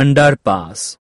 underpass.